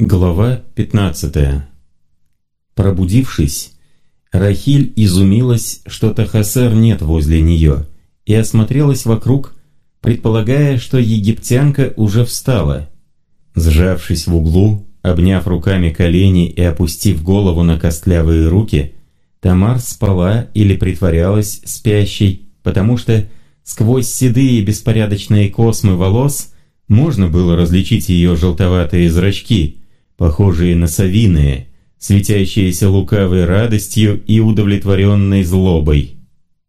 Глава 15 Пробудившись, Рахиль изумилась, что Тахасер нет возле нее, и осмотрелась вокруг, предполагая, что египтянка уже встала. Сжавшись в углу, обняв руками колени и опустив голову на костлявые руки, Тамар спала или притворялась спящей, потому что сквозь седые беспорядочные космы волос можно было различить ее желтоватые зрачки – похожие на совиные, светящиеся лукавой радостью и удовлетворенной злобой.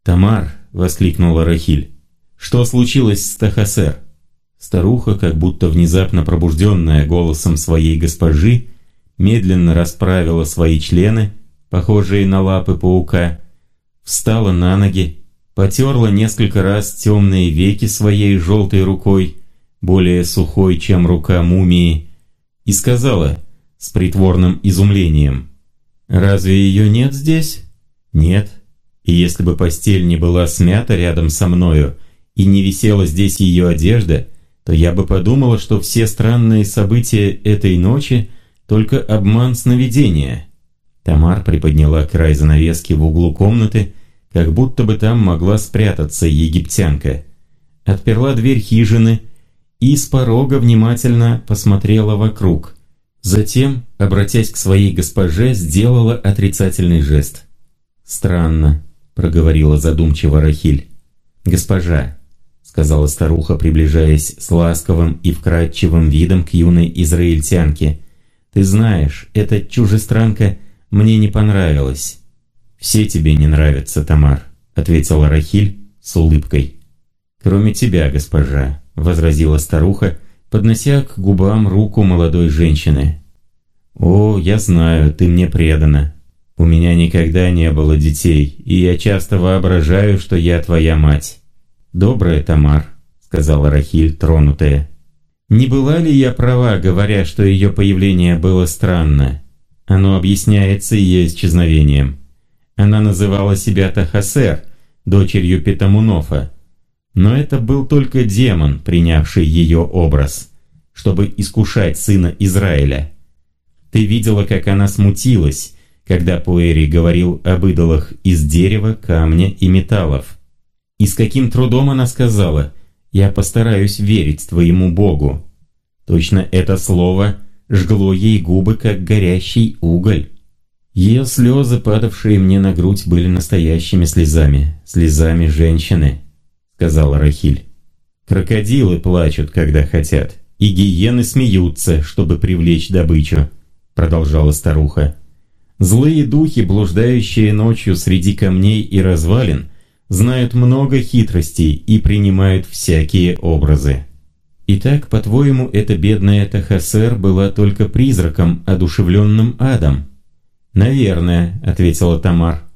«Тамар!» — воскликнула Рахиль. «Что случилось с Тахасер?» Старуха, как будто внезапно пробужденная голосом своей госпожи, медленно расправила свои члены, похожие на лапы паука, встала на ноги, потерла несколько раз темные веки своей желтой рукой, более сухой, чем рука мумии, и сказала с притворным изумлением. «Разве ее нет здесь?» «Нет. И если бы постель не была смята рядом со мною и не висела здесь ее одежда, то я бы подумала, что все странные события этой ночи только обман сновидения». Тамар приподняла край занавески в углу комнаты, как будто бы там могла спрятаться египтянка. Отперла дверь хижины и с порога внимательно посмотрела вокруг. Затем, обратясь к своей госпоже, сделала отрицательный жест. «Странно», — проговорила задумчиво Рахиль. «Госпожа», — сказала старуха, приближаясь с ласковым и вкрадчивым видом к юной израильтянке, «ты знаешь, эта чужестранка мне не понравилась». «Все тебе не нравятся, Тамар», — ответила Рахиль с улыбкой. «Кроме тебя, госпожа», возразила старуха, поднося к губам руку молодой женщины. «О, я знаю, ты мне предана. У меня никогда не было детей, и я часто воображаю, что я твоя мать». «Добрая, Тамар», — сказала Рахиль, тронутая. «Не была ли я права, говоря, что ее появление было странно? Оно объясняется ее исчезновением. Она называла себя Тахасер, дочерью Петамунофа, но это был только демон, принявший ее образ, чтобы искушать сына Израиля. Ты видела, как она смутилась, когда Пуэри говорил об идолах из дерева, камня и металлов. И с каким трудом она сказала «Я постараюсь верить твоему Богу». Точно это слово жгло ей губы, как горящий уголь. Ее слезы, падавшие мне на грудь, были настоящими слезами, слезами женщины сказала Рахиль. «Крокодилы плачут, когда хотят, и гиены смеются, чтобы привлечь добычу», продолжала старуха. «Злые духи, блуждающие ночью среди камней и развалин, знают много хитростей и принимают всякие образы». «Итак, по-твоему, эта бедная Тахасер была только призраком, одушевленным адом?» «Наверное», — ответила Тамар.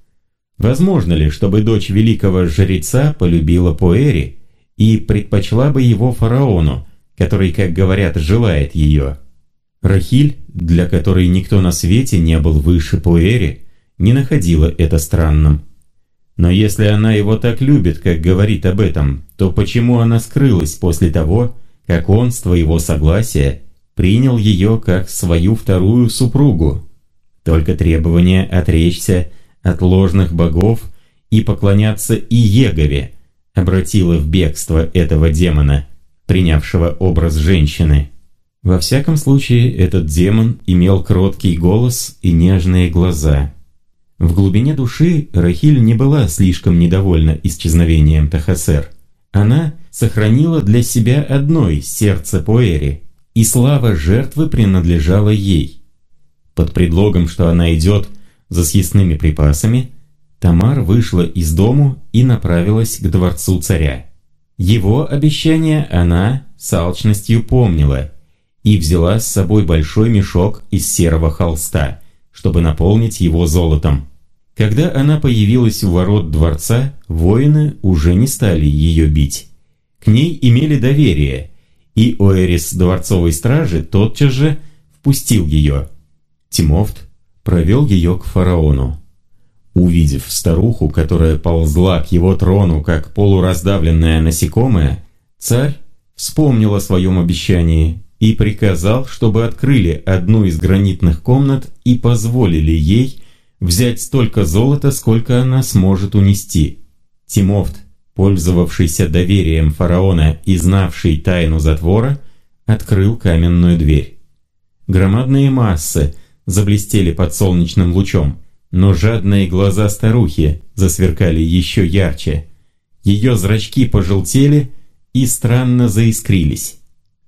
Возможно ли, чтобы дочь великого жреца полюбила Поэри и предпочла бы его фараону, который, как говорят, желает ее? Рахиль, для которой никто на свете не был выше Поэри, не находила это странным. Но если она его так любит, как говорит об этом, то почему она скрылась после того, как он с твоего согласия принял ее как свою вторую супругу? Только требование отречься – от ложных богов и поклоняться Иегове, обратила в бегство этого демона, принявшего образ женщины. Во всяком случае, этот демон имел кроткий голос и нежные глаза. В глубине души Рахиль не была слишком недовольна исчезновением Тахасер. Она сохранила для себя одной сердце Поэри, и слава жертвы принадлежала ей. Под предлогом, что она идет за съестными припасами, Тамар вышла из дому и направилась к дворцу царя. Его обещание она с алчностью помнила и взяла с собой большой мешок из серого холста, чтобы наполнить его золотом. Когда она появилась у ворот дворца, воины уже не стали ее бить. К ней имели доверие, и Оэрис дворцовой стражи тотчас же впустил ее. Тимофт провел ее к фараону. Увидев старуху, которая ползла к его трону, как полураздавленное насекомое, царь вспомнил о своем обещании и приказал, чтобы открыли одну из гранитных комнат и позволили ей взять столько золота, сколько она сможет унести. Тимофт, пользовавшийся доверием фараона и знавший тайну затвора, открыл каменную дверь. Громадные массы заблестели под солнечным лучом, но жадные глаза старухи засверкали еще ярче. Ее зрачки пожелтели и странно заискрились.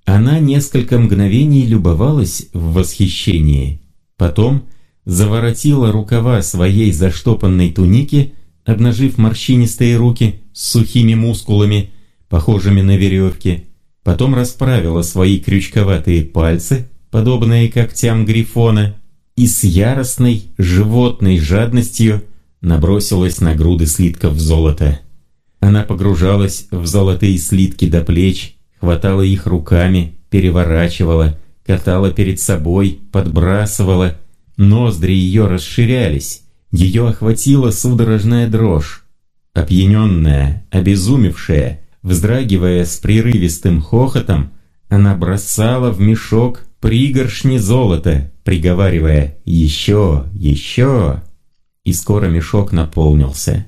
Она несколько мгновений любовалась в восхищении. Потом заворотила рукава своей заштопанной туники, обнажив морщинистые руки с сухими мускулами, похожими на веревки. Потом расправила свои крючковатые пальцы, подобные когтям грифона, и с яростной животной жадностью набросилась на груды слитков золота. Она погружалась в золотые слитки до плеч, хватала их руками, переворачивала, катала перед собой, подбрасывала. Ноздри ее расширялись, ее охватила судорожная дрожь. Опьяненная, обезумевшая, вздрагивая с прерывистым хохотом, она бросала в мешок пригоршни золота, приговаривая «Еще! Еще!» И скоро мешок наполнился.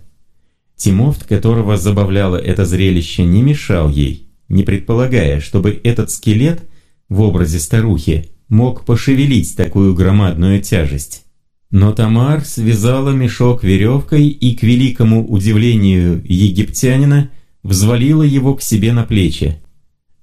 Тимофт, которого забавляло это зрелище, не мешал ей не предполагая, чтобы этот скелет в образе старухи мог пошевелить такую громадную тяжесть. Но Тамар связала мешок веревкой и, к великому удивлению египтянина, взвалила его к себе на плечи.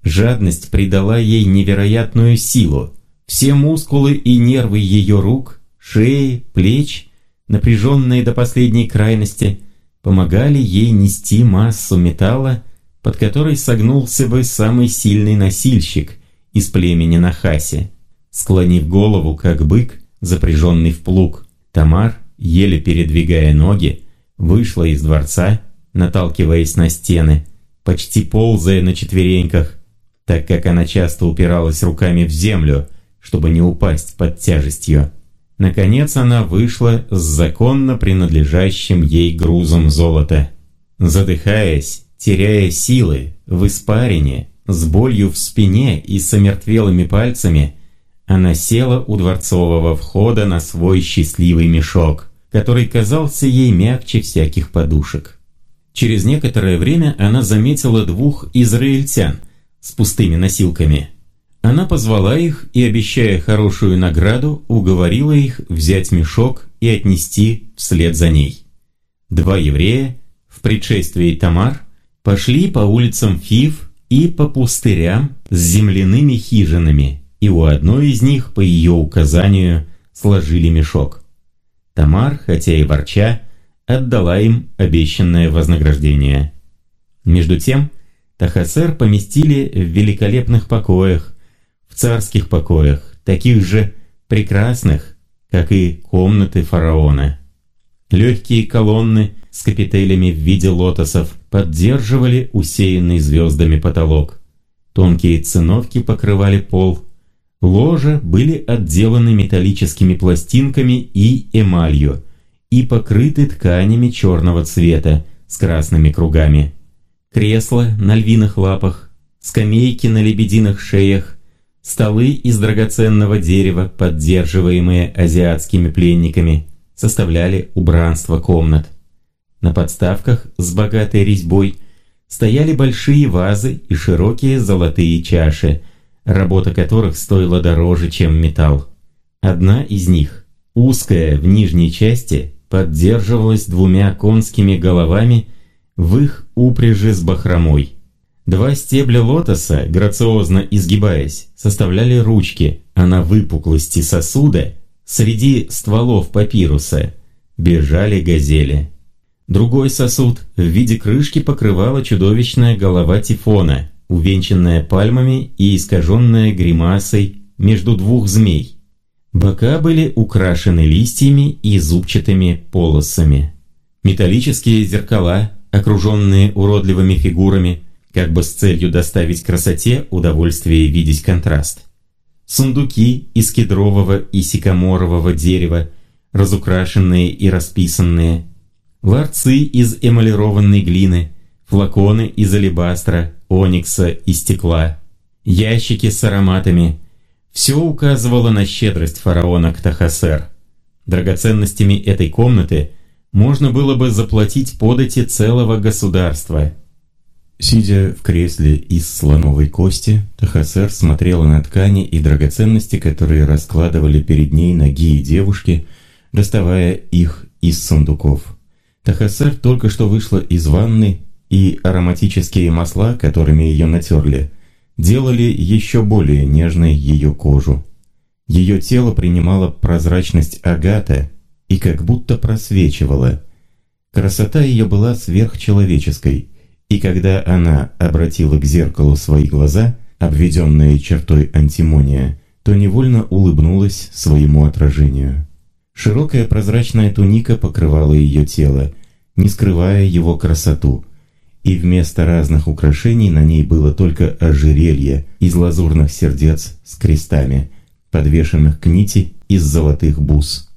Жадность придала ей невероятную силу. Все мускулы и нервы ее рук, шеи, плеч, напряженные до последней крайности, помогали ей нести массу металла, под которой согнулся бы самый сильный носильщик из племени Нахаси. Склонив голову, как бык, запряженный в плуг, Тамар, еле передвигая ноги, вышла из дворца, наталкиваясь на стены, почти ползая на четвереньках, так как она часто упиралась руками в землю, чтобы не упасть под тяжестью. Наконец она вышла с законно принадлежащим ей грузом золота. Задыхаясь, теряя силы, в испарине, с болью в спине и с омертвелыми пальцами, она села у дворцового входа на свой счастливый мешок, который казался ей мягче всяких подушек. Через некоторое время она заметила двух израильтян с пустыми носилками. Она позвала их и, обещая хорошую награду, уговорила их взять мешок и отнести вслед за ней. Два еврея в предшествии Тамар пошли по улицам Фив и по пустырям с земляными хижинами, и у одной из них, по ее указанию, сложили мешок. Тамар, хотя и ворча, отдала им обещанное вознаграждение. Между тем, Тахасер поместили в великолепных покоях, в царских покоях, таких же прекрасных, как и комнаты фараона. Легкие колонны с капителями в виде лотосов поддерживали усеянный звездами потолок. Тонкие циновки покрывали пол. Ложа были отделаны металлическими пластинками и эмалью и покрыты тканями черного цвета с красными кругами. Кресла на львиных лапах, скамейки на лебединых шеях, столы из драгоценного дерева, поддерживаемые азиатскими пленниками, составляли убранство комнат. На подставках с богатой резьбой стояли большие вазы и широкие золотые чаши, работа которых стоила дороже, чем металл. Одна из них, узкая в нижней части, поддерживалась двумя конскими головами в их упряжи с бахромой. Два стебля лотоса, грациозно изгибаясь, составляли ручки, а на выпуклости сосуда, среди стволов папируса, бежали газели. Другой сосуд в виде крышки покрывала чудовищная голова Тифона, увенчанная пальмами и искаженная гримасой между двух змей. Бока были украшены листьями и зубчатыми полосами. Металлические зеркала, окруженные уродливыми фигурами, как бы с целью доставить красоте удовольствие видеть контраст. Сундуки из кедрового и сикаморового дерева, разукрашенные и расписанные – ларцы из эмалированной глины, флаконы из алебастра, оникса и стекла. ящики с ароматами. Все указывало на щедрость фараона к. Драгоценностями этой комнаты можно было бы заплатить подати целого государства. Сидя в кресле из слоновой кости, Тахасер смотрела на ткани и драгоценности, которые раскладывали перед ней ноги и девушки, доставая их из сундуков. Тахасер только что вышла из ванны, и ароматические масла, которыми ее натерли, делали еще более нежной ее кожу. Ее тело принимало прозрачность агата и как будто просвечивало. Красота ее была сверхчеловеческой – и когда она обратила к зеркалу свои глаза, обведенные чертой антимония, то невольно улыбнулась своему отражению. Широкая прозрачная туника покрывала ее тело, не скрывая его красоту, и вместо разных украшений на ней было только ожерелье из лазурных сердец с крестами, подвешенных к нити из золотых бус.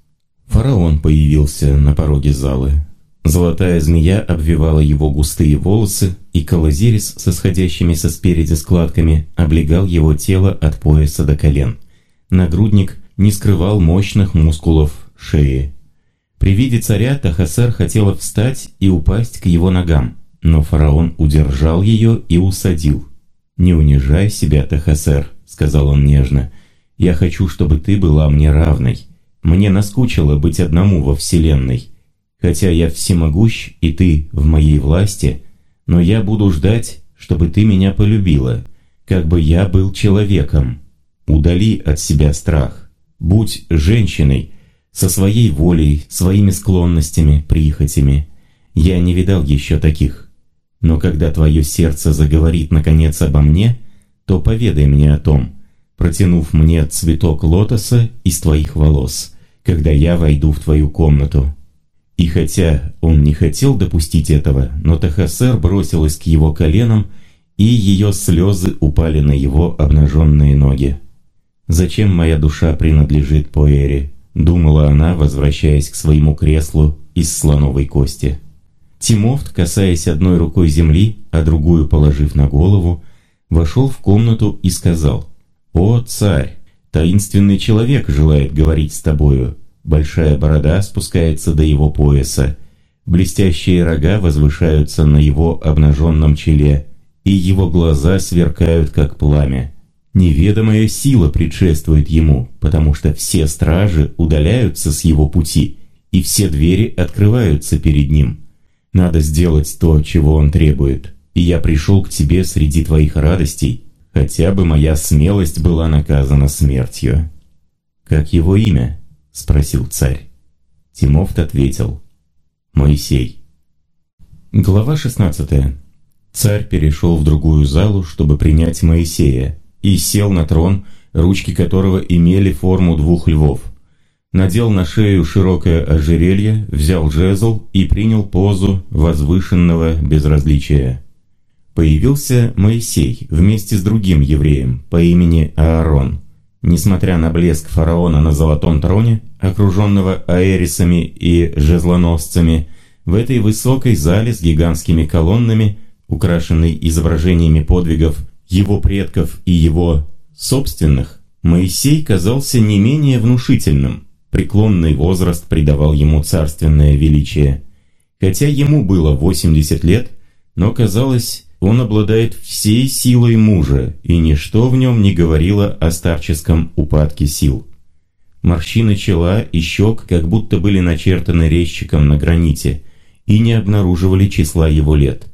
Фараон появился на пороге залы. Золотая змея обвивала его густые волосы, и колозирис со сходящимися спереди складками облегал его тело от пояса до колен. Нагрудник не скрывал мощных мускулов шеи. При виде царя Тахасер хотела встать и упасть к его ногам, но фараон удержал ее и усадил. «Не унижай себя, Тахасер», — сказал он нежно. «Я хочу, чтобы ты была мне равной. Мне наскучило быть одному во вселенной». Хотя я всемогущ, и ты в моей власти, но я буду ждать, чтобы ты меня полюбила, как бы я был человеком. Удали от себя страх. Будь женщиной, со своей волей, своими склонностями, прихотями. Я не видал еще таких. Но когда твое сердце заговорит наконец обо мне, то поведай мне о том, протянув мне цветок лотоса из твоих волос, когда я войду в твою комнату. И хотя он не хотел допустить этого, но Тахасер бросилась к его коленам, и ее слезы упали на его обнаженные ноги. «Зачем моя душа принадлежит Поэре?» – думала она, возвращаясь к своему креслу из слоновой кости. Тимофт, касаясь одной рукой земли, а другую положив на голову, вошел в комнату и сказал, «О, царь, таинственный человек желает говорить с тобою, Большая борода спускается до его пояса, блестящие рога возвышаются на его обнаженном челе, и его глаза сверкают, как пламя. Неведомая сила предшествует ему, потому что все стражи удаляются с его пути, и все двери открываются перед ним. Надо сделать то, чего он требует, и я пришел к тебе среди твоих радостей, хотя бы моя смелость была наказана смертью. Как его имя? — спросил царь. Тимофт ответил. «Моисей». Глава 16. Царь перешел в другую залу, чтобы принять Моисея, и сел на трон, ручки которого имели форму двух львов. Надел на шею широкое ожерелье, взял жезл и принял позу возвышенного безразличия. Появился Моисей вместе с другим евреем по имени Аарон – Несмотря на блеск фараона на золотом троне, окруженного аэрисами и жезлоносцами, в этой высокой зале с гигантскими колоннами, украшенной изображениями подвигов его предков и его собственных, Моисей казался не менее внушительным. Преклонный возраст придавал ему царственное величие. Хотя ему было 80 лет, но казалось, он обладает всей силой мужа, и ничто в нем не говорило о старческом упадке сил. Морщины чела и щек как будто были начертаны резчиком на граните и не обнаруживали числа его лет.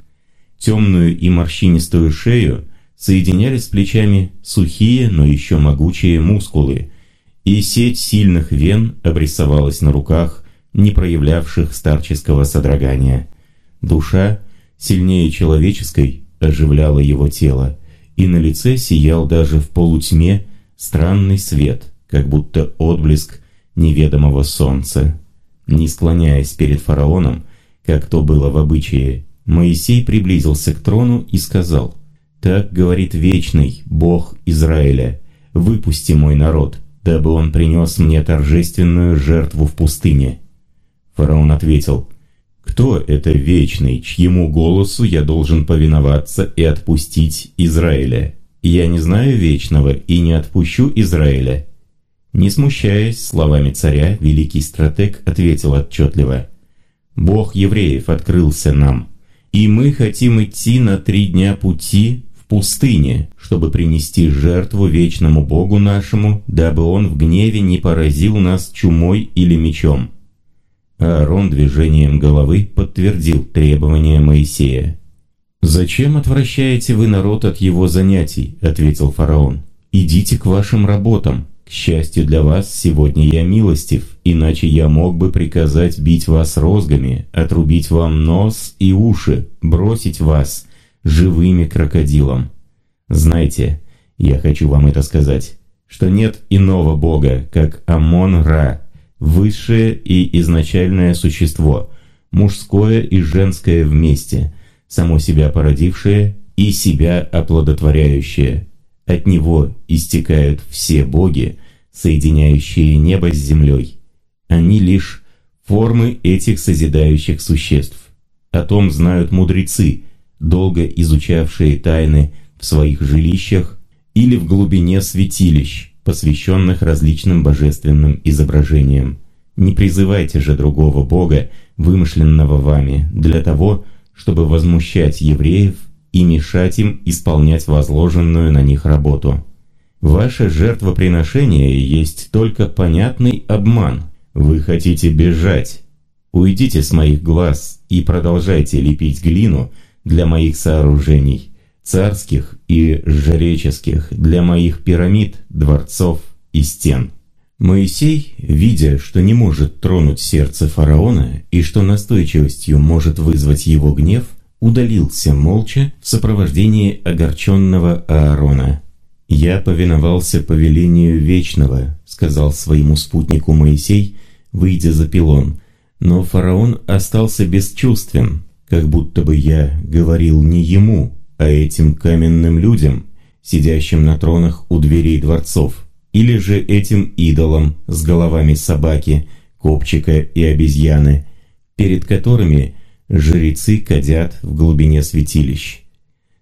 Темную и морщинистую шею соединяли с плечами сухие, но еще могучие мускулы, и сеть сильных вен обрисовалась на руках, не проявлявших старческого содрогания. Душа – сильнее человеческой, оживляло его тело, и на лице сиял даже в полутьме странный свет, как будто отблеск неведомого солнца. Не склоняясь перед фараоном, как то было в обычае, Моисей приблизился к трону и сказал, «Так говорит Вечный, Бог Израиля, выпусти мой народ, дабы он принес мне торжественную жертву в пустыне». Фараон ответил, кто это вечный, чьему голосу я должен повиноваться и отпустить Израиля? «Я не знаю Вечного и не отпущу Израиля». Не смущаясь словами царя, великий стратег ответил отчетливо. «Бог евреев открылся нам, и мы хотим идти на три дня пути в пустыне, чтобы принести жертву вечному Богу нашему, дабы Он в гневе не поразил нас чумой или мечом». Аарон движением головы подтвердил требования Моисея. «Зачем отвращаете вы народ от его занятий?» – ответил фараон. «Идите к вашим работам. К счастью для вас, сегодня я милостив, иначе я мог бы приказать бить вас розгами, отрубить вам нос и уши, бросить вас живыми крокодилом. Знайте, я хочу вам это сказать, что нет иного бога, как Амон-Ра, высшее и изначальное существо, мужское и женское вместе, само себя породившее и себя оплодотворяющее. От него истекают все боги, соединяющие небо с землей. Они лишь формы этих созидающих существ. О том знают мудрецы, долго изучавшие тайны в своих жилищах или в глубине святилищ, посвященных различным божественным изображениям. Не призывайте же другого бога, вымышленного вами, для того, чтобы возмущать евреев и мешать им исполнять возложенную на них работу. Ваше жертвоприношение есть только понятный обман. Вы хотите бежать. Уйдите с моих глаз и продолжайте лепить глину для моих сооружений, царских и жреческих, для моих пирамид, дворцов и стен». Моисей, видя, что не может тронуть сердце фараона и что настойчивостью может вызвать его гнев, удалился молча в сопровождении огорченного Аарона. «Я повиновался повелению Вечного», — сказал своему спутнику Моисей, выйдя за пилон, но фараон остался бесчувствен, как будто бы я говорил не ему, а этим каменным людям, сидящим на тронах у дверей дворцов, или же этим идолам с головами собаки, копчика и обезьяны, перед которыми жрецы кадят в глубине святилищ.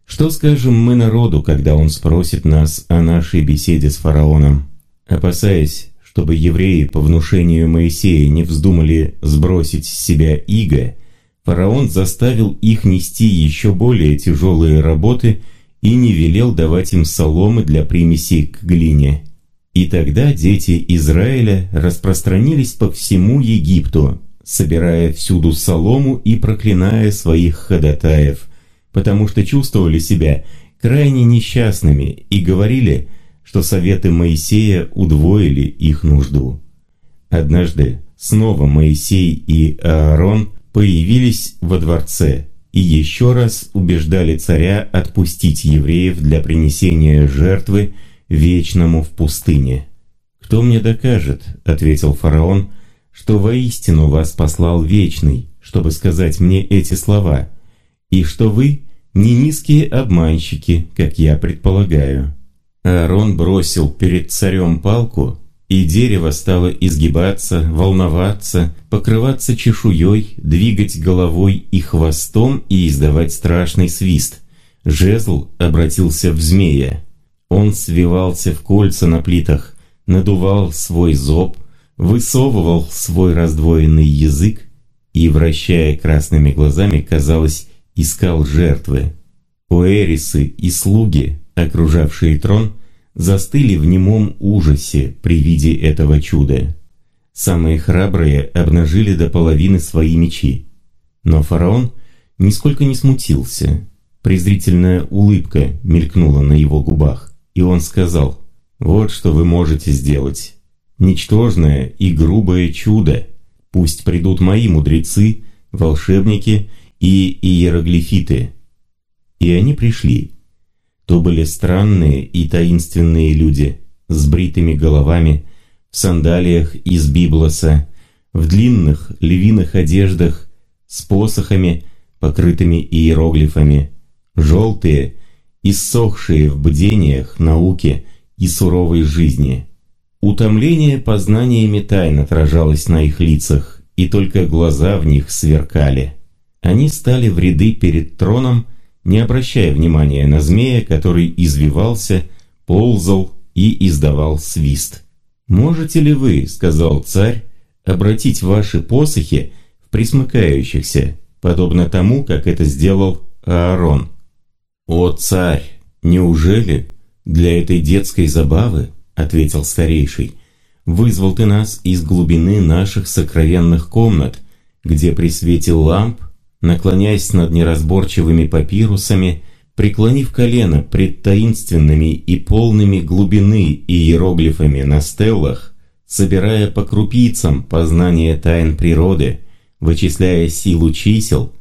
Что скажем мы народу, когда он спросит нас о нашей беседе с фараоном? Опасаясь, чтобы евреи по внушению Моисея не вздумали сбросить с себя иго, фараон заставил их нести еще более тяжелые работы и не велел давать им соломы для примеси к глине. И тогда дети Израиля распространились по всему Египту, собирая всюду солому и проклиная своих ходатаев, потому что чувствовали себя крайне несчастными и говорили, что советы Моисея удвоили их нужду. Однажды снова Моисей и Аарон появились во дворце и еще раз убеждали царя отпустить евреев для принесения жертвы вечному в пустыне. «Кто мне докажет?» — ответил фараон — что воистину вас послал Вечный, чтобы сказать мне эти слова, и что вы не низкие обманщики, как я предполагаю». Аарон бросил перед царем палку, и дерево стало изгибаться, волноваться, покрываться чешуей, двигать головой и хвостом и издавать страшный свист. Жезл обратился в змея. Он свивался в кольца на плитах, надувал свой зоб, высовывал свой раздвоенный язык и, вращая красными глазами, казалось, искал жертвы. Оэрисы и слуги, окружавшие трон, застыли в немом ужасе при виде этого чуда. Самые храбрые обнажили до половины свои мечи. Но фараон нисколько не смутился. Презрительная улыбка мелькнула на его губах, и он сказал, «Вот что вы можете сделать ничтожное и грубое чудо. Пусть придут мои мудрецы, волшебники и иероглифиты. И они пришли. То были странные и таинственные люди, с бритыми головами, в сандалиях из библоса, в длинных львиных одеждах, с посохами, покрытыми иероглифами, желтые, иссохшие в бдениях, науке и суровой жизни – Утомление познаниями тайн отражалось на их лицах, и только глаза в них сверкали. Они стали в ряды перед троном не обращая внимания на змея, который извивался, ползал и издавал свист. «Можете ли вы, — сказал царь, — обратить ваши посохи в присмыкающихся, подобно тому, как это сделал Аарон?» «О, царь, неужели для этой детской забавы, — ответил старейший, — вызвал ты нас из глубины наших сокровенных комнат, где при свете ламп наклоняясь над неразборчивыми папирусами, преклонив колено пред таинственными и полными глубины иероглифами на стеллах, собирая по крупицам познание тайн природы, вычисляя силу чисел,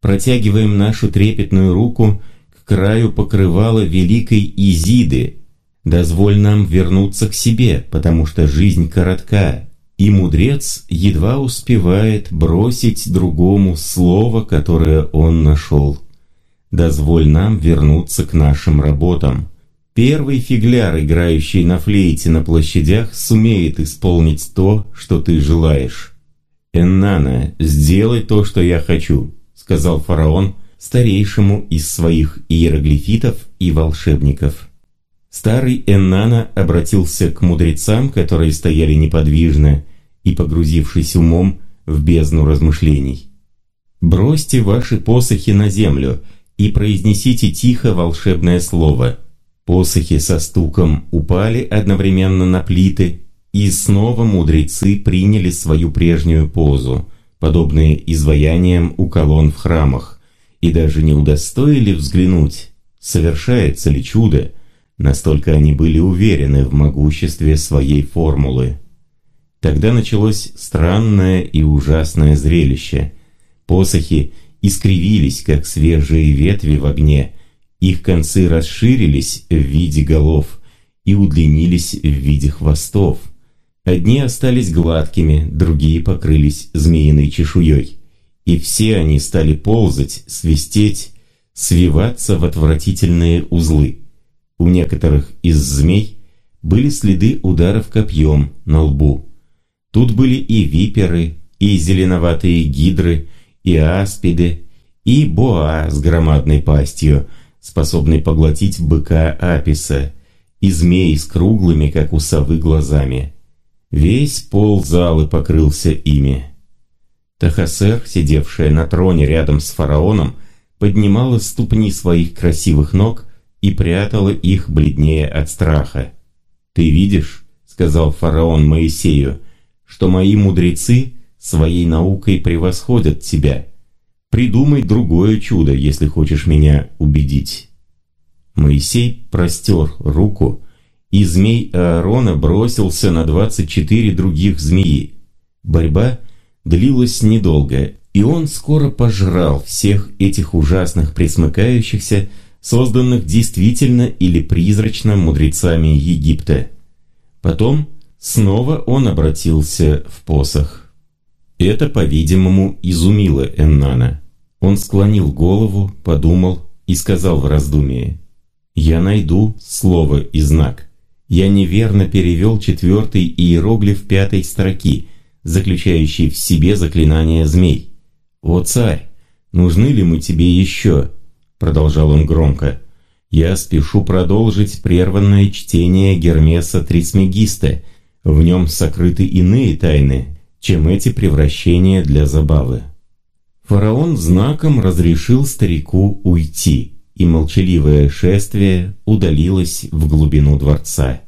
протягиваем нашу трепетную руку к краю покрывала великой Изиды. Дозволь нам вернуться к себе, потому что жизнь коротка, и мудрец едва успевает бросить другому слово, которое он нашел. Дозволь нам вернуться к нашим работам. Первый фигляр, играющий на флейте на площадях, сумеет исполнить то, что ты желаешь. «Эннана, сделай то, что я хочу», — сказал фараон старейшему из своих иероглифитов и волшебников. Старый Эннана обратился к мудрецам, которые стояли неподвижно и погрузившись умом в бездну размышлений. «Бросьте ваши посохи на землю и произнесите тихо волшебное слово». Посохи со стуком упали одновременно на плиты, и снова мудрецы приняли свою прежнюю позу, подобные изваяниям у колонн в храмах, и даже не удостоили взглянуть, совершается ли чудо, Настолько они были уверены в могуществе своей формулы. Тогда началось странное и ужасное зрелище. Посохи искривились, как свежие ветви в огне, их концы расширились в виде голов и удлинились в виде хвостов. Одни остались гладкими, другие покрылись змеиной чешуей. И все они стали ползать, свистеть, свиваться в отвратительные узлы. У некоторых из змей были следы ударов копьем на лбу. Тут были и виперы, и зеленоватые гидры, и аспиды, и боа с громадной пастью, способной поглотить быка Аписа, и змеи с круглыми, как у совы, глазами. Весь пол залы покрылся ими. Тахасер, сидевшая на троне рядом с фараоном, поднимала ступни своих красивых ног и прятала их бледнее от страха. «Ты видишь?» — сказал фараон Моисею, «что мои мудрецы своей наукой превосходят тебя. Придумай другое чудо, если хочешь меня убедить». Моисей простер руку, и змей Аарона бросился на двадцать четыре других змеи. Борьба длилась недолго, и он скоро пожрал всех этих ужасных присмыкающихся, созданных действительно или призрачно мудрецами Египта. Потом снова он обратился в посох. Это, по-видимому, изумило Эннана. Он склонил голову, подумал и сказал в раздумии. «Я найду слово и знак. Я неверно перевел четвертый иероглиф пятой строки, заключающий в себе заклинание змей. О, царь, нужны ли мы тебе еще?» Продолжал он громко, я спешу продолжить прерванное чтение Гермеса Трисмегиста. В нем сокрыты иные тайны, чем эти превращения для забавы. Фараон знаком разрешил старику уйти, и молчаливое шествие удалилось в глубину дворца.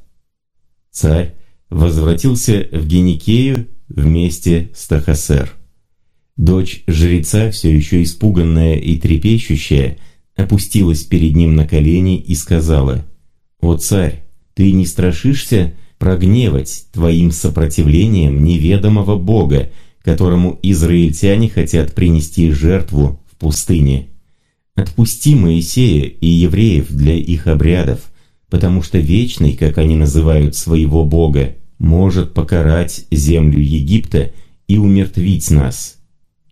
Царь возвратился в Геникею вместе с Тахасер. Дочь жреца, все еще испуганная и трепещущая, опустилась перед ним на колени и сказала, «О царь, ты не страшишься прогневать твоим сопротивлением неведомого Бога, которому израильтяне хотят принести жертву в пустыне? Отпусти Моисея и евреев для их обрядов, потому что Вечный, как они называют своего Бога, может покарать землю Египта и умертвить нас.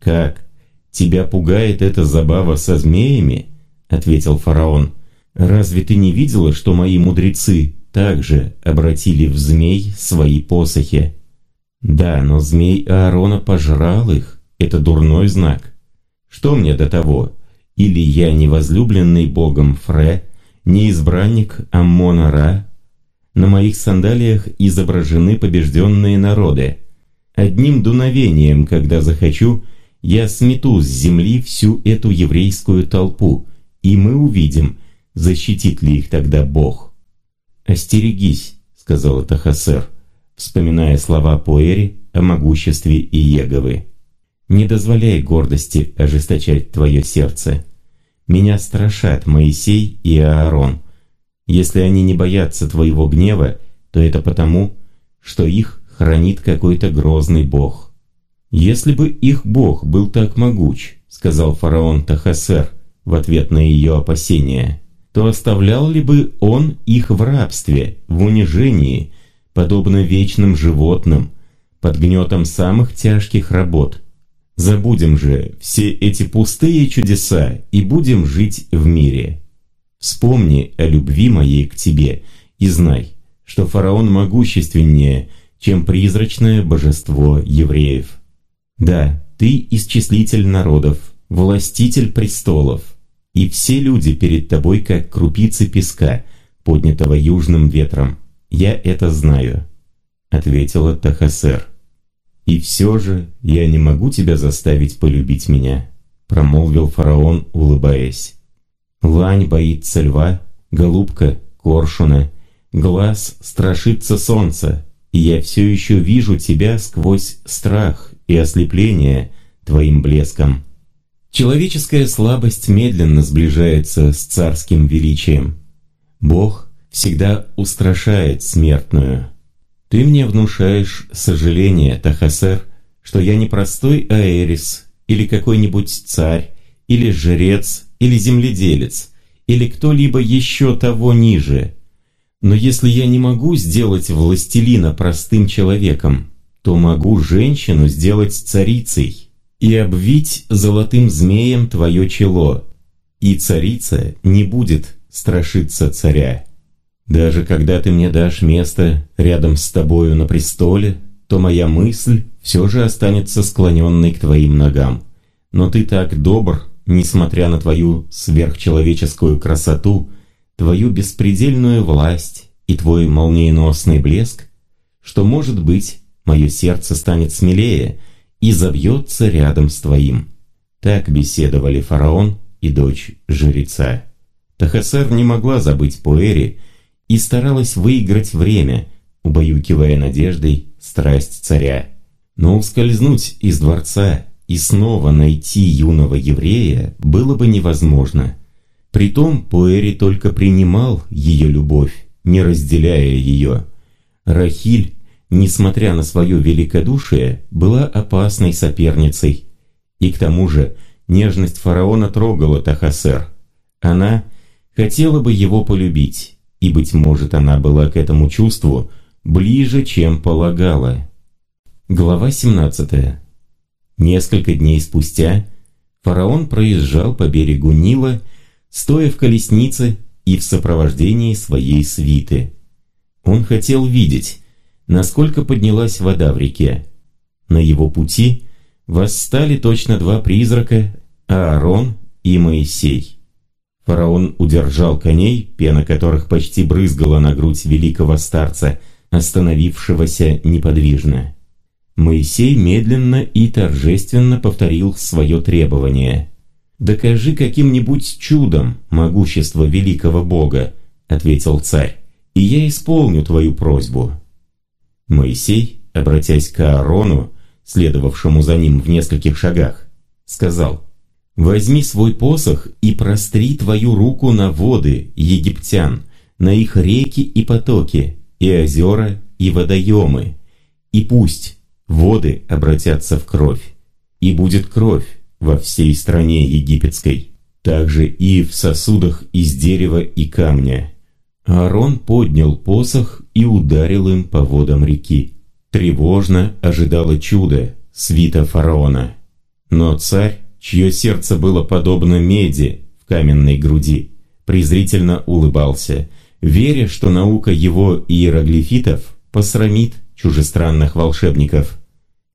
Как? Тебя пугает эта забава со змеями?» — ответил фараон. «Разве ты не видела, что мои мудрецы также обратили в змей свои посохи?» «Да, но змей Аарона пожрал их. Это дурной знак. Что мне до того? Или я не возлюбленный богом Фре, не избранник Аммона-Ра? На моих сандалиях изображены побежденные народы. Одним дуновением, когда захочу, я смету с земли всю эту еврейскую толпу, и мы увидим, защитит ли их тогда Бог. «Остерегись», — сказал Тахасер, вспоминая слова Поэри о могуществе Иеговы. «Не дозволяй гордости ожесточать твое сердце. Меня страшат Моисей и Аарон. Если они не боятся твоего гнева, то это потому, что их хранит какой-то грозный бог». «Если бы их бог был так могуч», — сказал фараон Тахасер в ответ на ее опасения, то оставлял ли бы он их в рабстве, в унижении, подобно вечным животным, под гнетом самых тяжких работ. Забудем же все эти пустые чудеса и будем жить в мире. Вспомни о любви моей к тебе и знай, что фараон могущественнее, чем призрачное божество евреев. Да, ты исчислитель народов, властитель престолов, и все люди перед тобой как крупицы песка, поднятого южным ветром. Я это знаю ответила Тахасер. «И все же я не могу тебя заставить полюбить меня», промолвил фараон, улыбаясь. «Лань боится льва, голубка — коршуна, глаз страшится солнца, и я все еще вижу тебя сквозь страх и ослепление твоим блеском». Человеческая слабость медленно сближается с царским величием. Бог всегда устрашает смертную. Ты мне внушаешь сожаление, Тахасер, что я не простой Аэрис, или какой-нибудь царь, или жрец, или земледелец, или кто-либо еще того ниже. Но если я не могу сделать властелина простым человеком, то могу женщину сделать царицей и обвить золотым змеем твое чело, и царица не будет страшиться царя. Даже когда ты мне дашь место рядом с тобою на престоле, то моя мысль все же останется склоненной к твоим ногам. Но ты так добр, несмотря на твою сверхчеловеческую красоту, твою беспредельную власть и твой молниеносный блеск, что, может быть, мое сердце станет смелее и забьется рядом с твоим. Так беседовали фараон и дочь жреца. Тахасер не могла забыть Пуэри, и старалась выиграть время, убаюкивая надеждой страсть царя. Но ускользнуть из дворца и снова найти юного еврея было бы невозможно. Притом Пуэри только принимал ее любовь, не разделяя ее. Рахиль, несмотря на свое великодушие, была опасной соперницей. И к тому же нежность фараона трогала Тахасер. Она хотела бы его полюбить, и, быть может, она была к этому чувству ближе, чем полагала. Глава 17. Несколько дней спустя фараон проезжал по берегу Нила, стоя в колеснице и в сопровождении своей свиты. Он хотел видеть, насколько поднялась вода в реке. На его пути восстали точно два призрака Аарон и Моисей. Фараон удержал коней, пена которых почти брызгала на грудь великого старца, остановившегося неподвижно. Моисей медленно и торжественно повторил свое требование. «Докажи каким-нибудь чудом могущество великого Бога», — ответил царь, — «и я исполню твою просьбу». Моисей, обратясь к Аарону, следовавшему за ним в нескольких шагах, сказал, Возьми свой посох и простри твою руку на воды египтян, на их реки и потоки, и озера, и водоемы, и пусть воды обратятся в кровь, и будет кровь во всей стране египетской, также и в сосудах из дерева и камня. Аарон поднял посох и ударил им по водам реки. Тревожно ожидало чудо, свита фараона. Но царь чье сердце было подобно меди в каменной груди, презрительно улыбался, веря, что наука его иероглифитов посрамит чужестранных волшебников.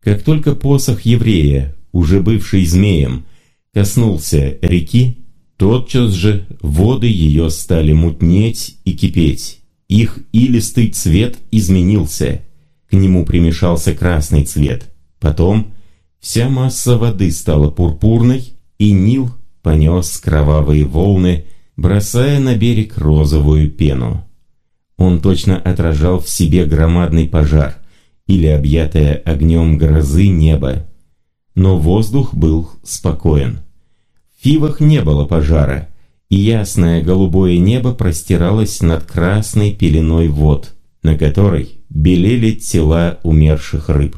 Как только посох еврея, уже бывший змеем, коснулся реки, Тотчас же воды ее стали мутнеть и кипеть. Их илистый цвет изменился. К нему примешался красный цвет. Потом вся масса воды стала пурпурной, и Нил понес кровавые волны, бросая на берег розовую пену. Он точно отражал в себе громадный пожар или объятое огнем грозы небо. Но воздух был спокоен. Фивах не было пожара, и ясное голубое небо простиралось над красной пеленой вод, на которой белели тела умерших рыб.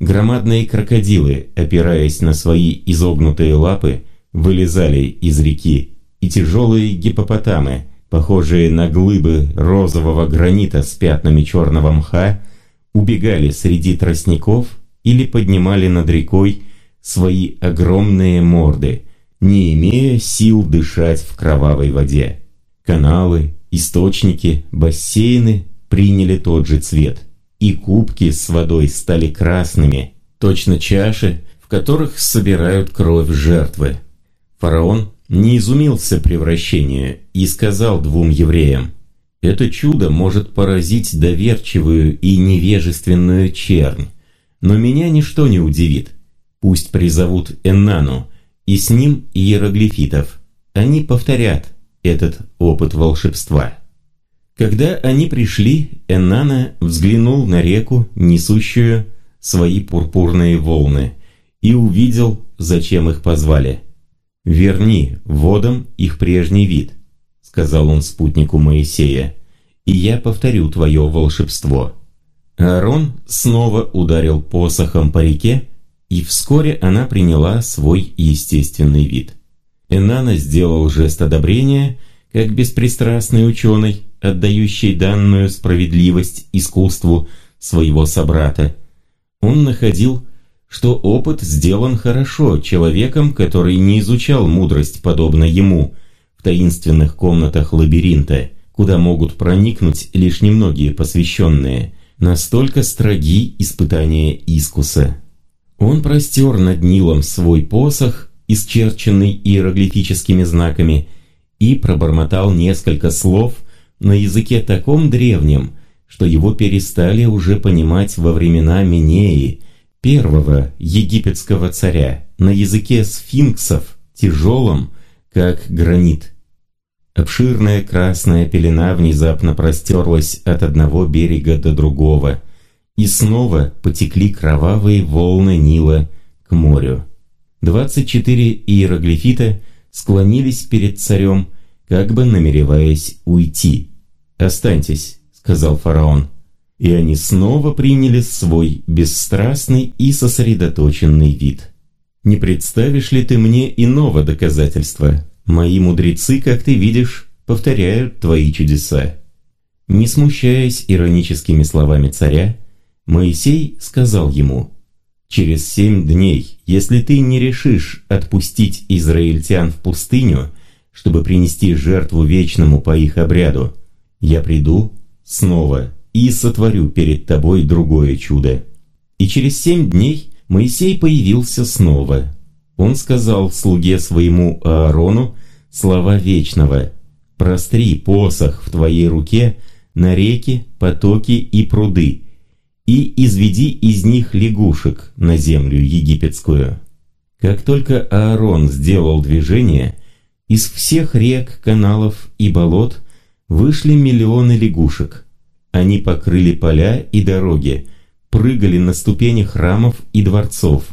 Громадные крокодилы, опираясь на свои изогнутые лапы, вылезали из реки, и тяжелые гипопотамы, похожие на глыбы розового гранита с пятнами черного мха, убегали среди тростников или поднимали над рекой свои огромные морды, не имея сил дышать в кровавой воде. Каналы, источники, бассейны приняли тот же цвет, и кубки с водой стали красными, точно чаши, в которых собирают кровь жертвы. Фараон не изумился превращению и сказал двум евреям, «Это чудо может поразить доверчивую и невежественную чернь, но меня ничто не удивит. Пусть призовут Эннану, и с ним иероглифитов. Они повторят этот опыт волшебства». Когда они пришли, Эннана взглянул на реку, несущую свои пурпурные волны, и увидел, зачем их позвали – «Верни водам их прежний вид», — сказал он спутнику Моисея, — «и я повторю твое волшебство». Аарон снова ударил посохом по реке, и вскоре она приняла свой естественный вид. Энана сделал жест одобрения, как беспристрастный ученый, отдающий данную справедливость искусству своего собрата. Он находил что опыт сделан хорошо человеком, который не изучал мудрость подобно ему в таинственных комнатах лабиринта, куда могут проникнуть лишь немногие посвященные, настолько строги испытания искуса. Он простер над Нилом свой посох, исчерченный иероглифическими знаками, и пробормотал несколько слов на языке таком древнем, что его перестали уже понимать во времена Минеи, первого египетского царя на языке сфинксов, тяжелом, как гранит. Обширная красная пелена внезапно простерлась от одного берега до другого, и снова потекли кровавые волны Нила к морю. Двадцать четыре иероглифита склонились перед царем, как бы намереваясь уйти. «Останьтесь», — сказал фараон, — и они снова приняли свой бесстрастный и сосредоточенный вид. «Не представишь ли ты мне иного доказательства? Мои мудрецы, как ты видишь, повторяют твои чудеса». Не смущаясь ироническими словами царя, Моисей сказал ему, «Через семь дней, если ты не решишь отпустить израильтян в пустыню, чтобы принести жертву вечному по их обряду, я приду снова и сотворю перед тобой другое чудо». И через семь дней Моисей появился снова. Он сказал слуге своему Аарону слова вечного «Простри посох в твоей руке на реки, потоки и пруды, и изведи из них лягушек на землю египетскую». Как только Аарон сделал движение, из всех рек, каналов и болот вышли миллионы лягушек – они покрыли поля и дороги, прыгали на ступени храмов и дворцов,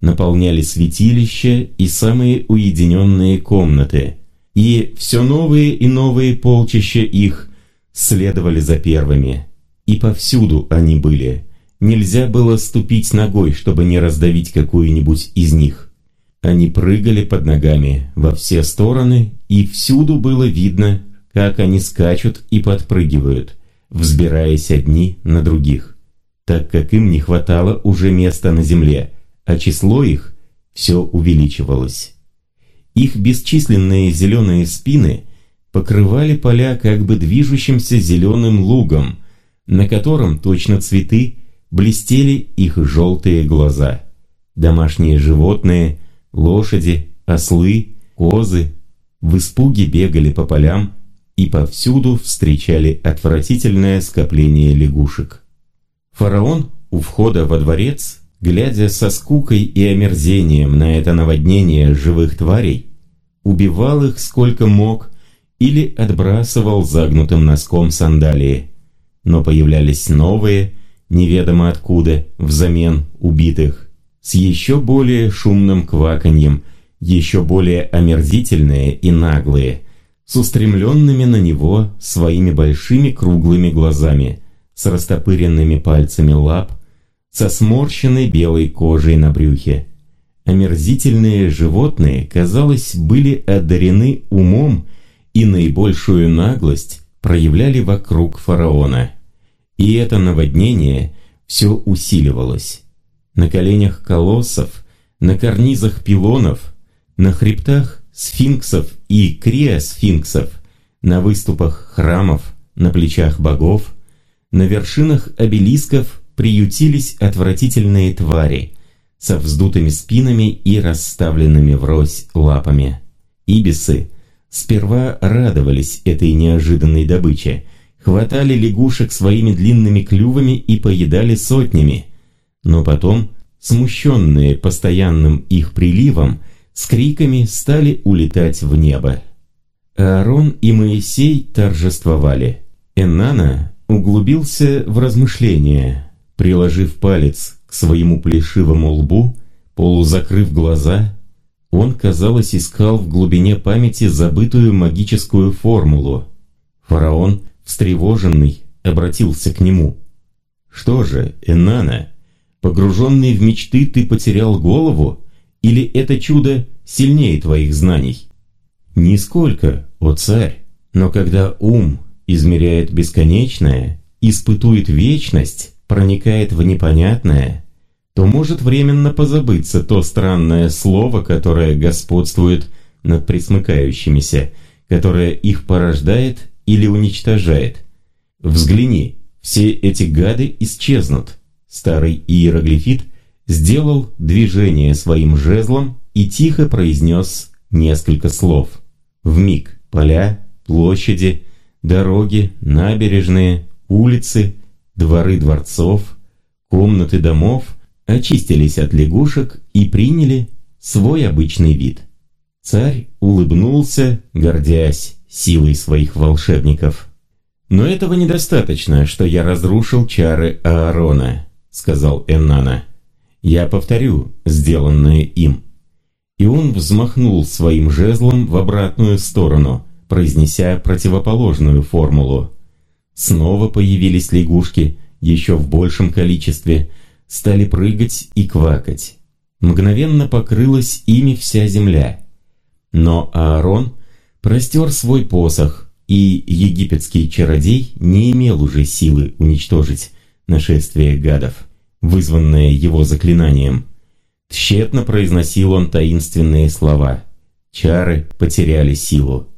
наполняли святилища и самые уединенные комнаты, и все новые и новые полчища их следовали за первыми. И повсюду они были. Нельзя было ступить ногой, чтобы не раздавить какую-нибудь из них. Они прыгали под ногами во все стороны, и всюду было видно, как они скачут и подпрыгивают – взбираясь одни на других, так как им не хватало уже места на земле, а число их все увеличивалось. Их бесчисленные зеленые спины покрывали поля как бы движущимся зеленым лугом, на котором точно цветы блестели их желтые глаза. Домашние животные, лошади, ослы, козы, в испуге бегали по полям и повсюду встречали отвратительное скопление лягушек. Фараон у входа во дворец, глядя со скукой и омерзением на это наводнение живых тварей, убивал их сколько мог или отбрасывал загнутым носком сандалии. Но появлялись новые, неведомо откуда, взамен убитых, с еще более шумным кваканьем – еще более омерзительные и наглые, с устремленными на него своими большими круглыми глазами, с растопыренными пальцами лап, со сморщенной белой кожей на брюхе. Омерзительные животные, казалось, были одарены умом и наибольшую наглость проявляли вокруг фараона. И это наводнение все усиливалось. На коленях колоссов, на карнизах пилонов – на хребтах сфинксов и криосфинксов, на выступах храмов, на плечах богов, на вершинах обелисков приютились отвратительные твари со вздутыми спинами и расставленными врозь лапами. Ибисы сперва радовались этой неожиданной добыче, хватали лягушек своими длинными клювами и поедали сотнями, но потом, смущенные постоянным их приливом, с криками стали улетать в небо. Аарон и Моисей торжествовали. Эннана углубился в размышления, приложив палец к своему плешивому лбу, полузакрыв глаза, он, казалось, искал в глубине памяти забытую магическую формулу. Фараон, встревоженный, обратился к нему. «Что же, Эннана, погруженный в мечты, ты потерял голову?» Или это чудо сильнее твоих знаний? Нисколько, о царь, но когда ум измеряет бесконечное, испытует вечность, проникает в непонятное, то может временно позабыться то странное слово, которое господствует над присмыкающимися, которое их порождает или уничтожает. Взгляни, все эти гады исчезнут. Старый иероглифит – сделал движение своим жезлом и тихо произнес несколько слов. В миг поля, площади, дороги, набережные, улицы, дворы дворцов, комнаты домов очистились от лягушек и приняли свой обычный вид. Царь улыбнулся, гордясь силой своих волшебников. «Но этого недостаточно, что я разрушил чары Аарона», — сказал Эннана. Я повторю сделанное им». И он взмахнул своим жезлом в обратную сторону, произнеся противоположную формулу. Снова появились лягушки, еще в большем количестве, стали прыгать и квакать. Мгновенно покрылась ими вся земля. Но Аарон простер свой посох, и египетский чародей не имел уже силы уничтожить нашествие гадов вызванное его заклинанием. Тщетно произносил он таинственные слова. Чары потеряли силу.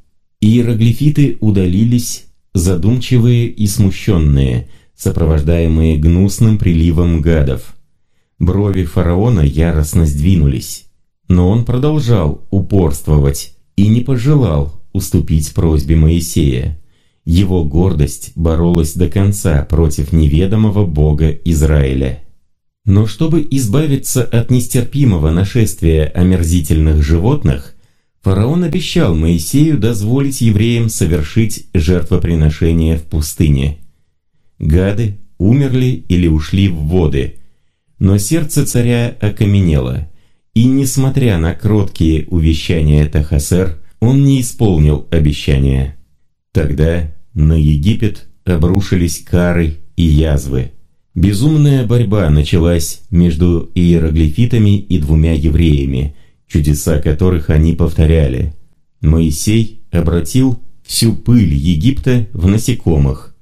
Иероглифиты удалились, задумчивые и смущенные, сопровождаемые гнусным приливом гадов. Брови фараона яростно сдвинулись, но он продолжал упорствовать и не пожелал уступить просьбе Моисея. Его гордость боролась до конца против неведомого бога Израиля. Но чтобы избавиться от нестерпимого нашествия омерзительных животных, фараон обещал Моисею дозволить евреям совершить жертвоприношение в пустыне. Гады умерли или ушли в воды, но сердце царя окаменело, и, несмотря на кроткие увещания Тахасер, он не исполнил обещания. Тогда на Египет обрушились кары и язвы. Безумная борьба началась между иероглифитами и двумя евреями, чудеса которых они повторяли. Моисей обратил всю пыль Египта в насекомых.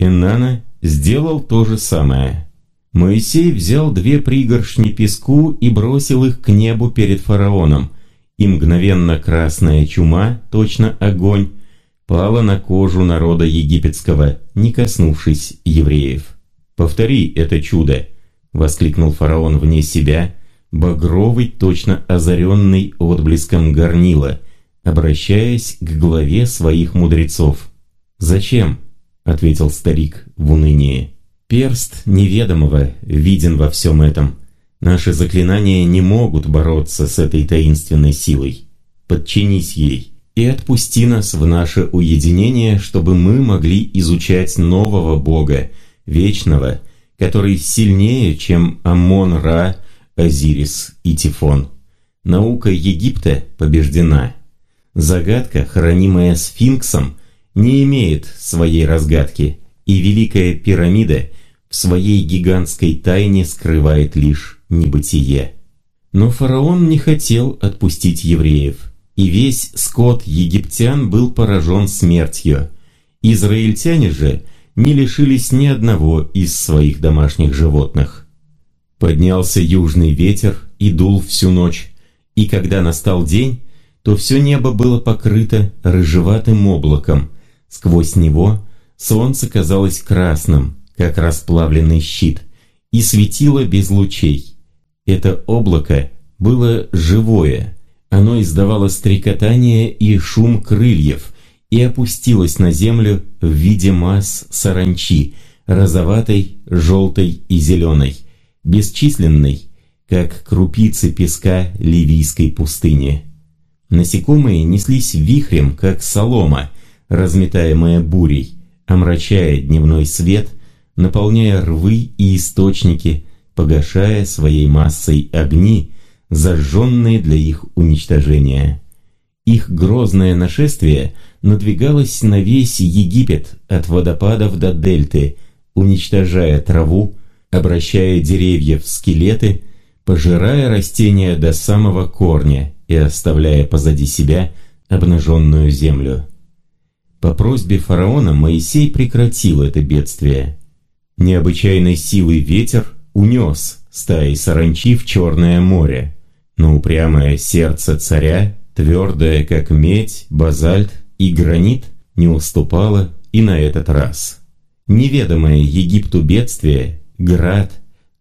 Эннана сделал то же самое. Моисей взял две пригоршни песку и бросил их к небу перед фараоном, и мгновенно красная чума, точно огонь, пала на кожу народа египетского, не коснувшись евреев. «Повтори это чудо!» — воскликнул фараон вне себя, багровый, точно озаренный отблеском горнила, обращаясь к главе своих мудрецов. «Зачем?» — ответил старик в унынии. «Перст неведомого виден во всем этом. Наши заклинания не могут бороться с этой таинственной силой. Подчинись ей и отпусти нас в наше уединение, чтобы мы могли изучать нового Бога, вечного, который сильнее, чем Амон-Ра, Азирис и Тифон. Наука Египта побеждена. Загадка, хранимая сфинксом, не имеет своей разгадки, и Великая Пирамида в своей гигантской тайне скрывает лишь небытие. Но фараон не хотел отпустить евреев, и весь скот египтян был поражен смертью. Израильтяне же не лишились ни одного из своих домашних животных. Поднялся южный ветер и дул всю ночь, и когда настал день, то все небо было покрыто рыжеватым облаком, сквозь него солнце казалось красным, как расплавленный щит, и светило без лучей. Это облако было живое, оно издавало стрекотание и шум крыльев и опустилось на землю в виде масс саранчи, розоватой, желтой и зеленой, бесчисленной, как крупицы песка ливийской пустыни. Насекомые неслись вихрем, как солома, разметаемая бурей, омрачая дневной свет, наполняя рвы и источники, погашая своей массой огни, зажженные для их уничтожения. Их грозное нашествие надвигалось на весь Египет от водопадов до дельты, уничтожая траву, обращая деревья в скелеты, пожирая растения до самого корня и оставляя позади себя обнаженную землю. По просьбе фараона Моисей прекратил это бедствие. Необычайной силой ветер унес стаи саранчи в Черное море, но упрямое сердце царя, твердое как медь, базальт и гранит, не уступало и на этот раз. Неведомое Египту бедствие, град,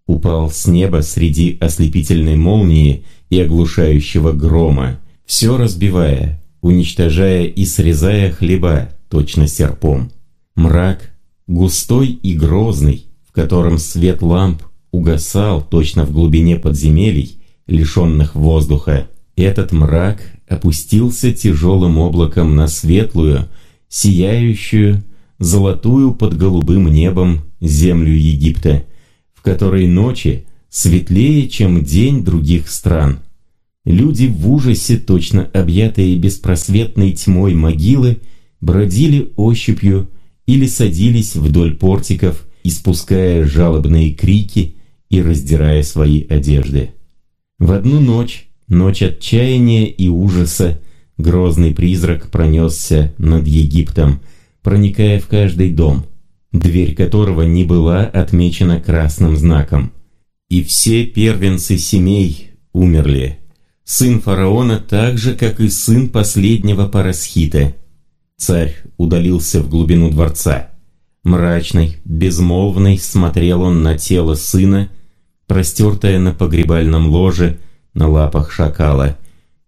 упал с неба среди ослепительной молнии и оглушающего грома, все разбивая, уничтожая и срезая хлеба точно серпом. Мрак, густой и грозный, в котором свет ламп угасал точно в глубине подземелий, лишенных воздуха. Этот мрак опустился тяжелым облаком на светлую, сияющую, золотую под голубым небом землю Египта, в которой ночи светлее, чем день других стран. Люди в ужасе, точно объятые беспросветной тьмой могилы, бродили ощупью или садились вдоль портиков, испуская жалобные крики и раздирая свои одежды. В одну ночь, ночь отчаяния и ужаса, грозный призрак пронесся над Египтом, проникая в каждый дом, дверь которого не была отмечена красным знаком. И все первенцы семей умерли. Сын фараона так же, как и сын последнего парасхита. Царь удалился в глубину дворца. Мрачный, безмолвный смотрел он на тело сына, простертое на погребальном ложе на лапах шакала,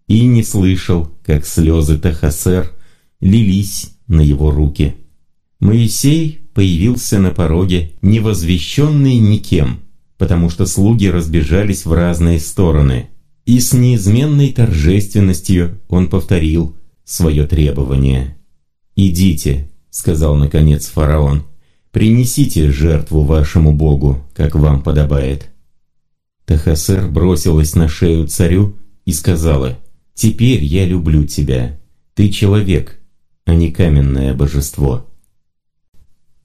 и не слышал, как слезы Тахасер лились на его руки. Моисей появился на пороге, невозвещенный никем, потому что слуги разбежались в разные стороны, и с неизменной торжественностью он повторил свое требование. «Идите», — сказал наконец фараон, — «принесите жертву вашему Богу, как вам подобает». Тахасер бросилась на шею царю и сказала, «Теперь я люблю тебя. Ты человек, а не каменное божество».